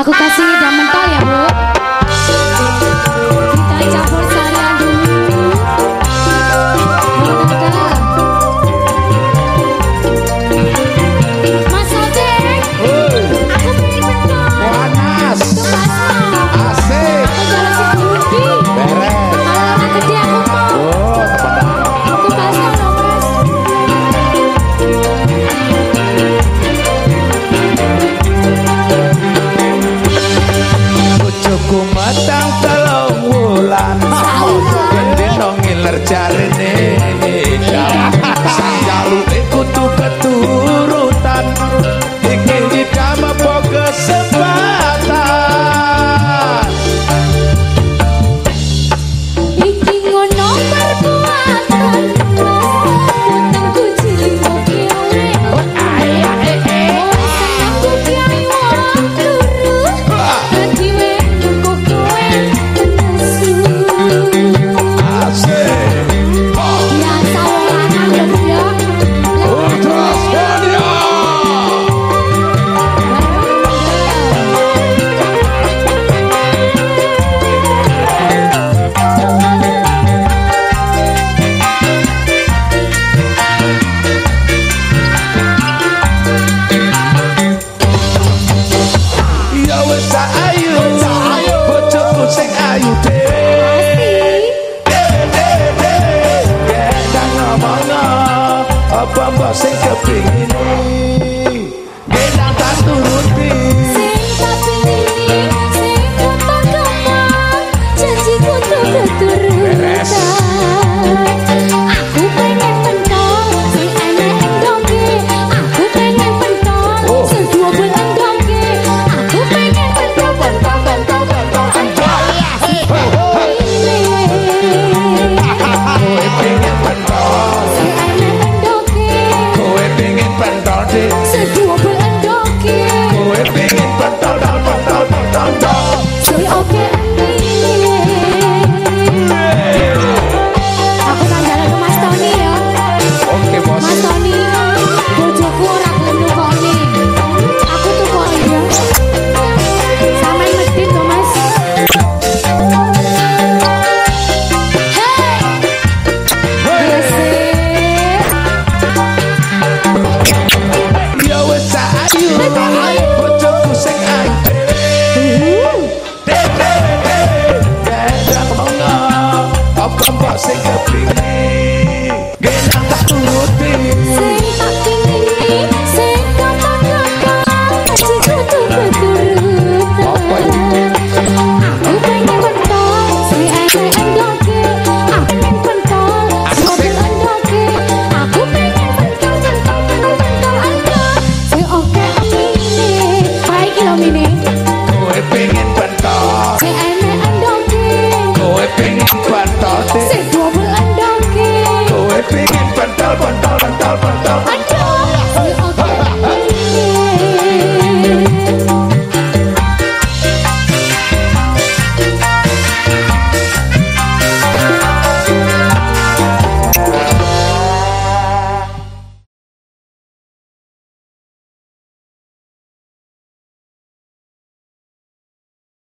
Aku kasih dan mentol ya bu Charlie você caiu Apa bahasa yang kau pilih? Gila tak turun Kau kompak sehingga pinggi Genang tak puluti Sehingga pinggi Sehingga panggapan Jika tu berkerutan Aku pengen pentol Si anak yang doge Aku pengen pentol Sobat yang doge Aku pengen pentol Pentol pentol pentol pentol Si oke ini Baik ilo mini Kowe pengen pentol Si anak yang doge Kowe pengen pentol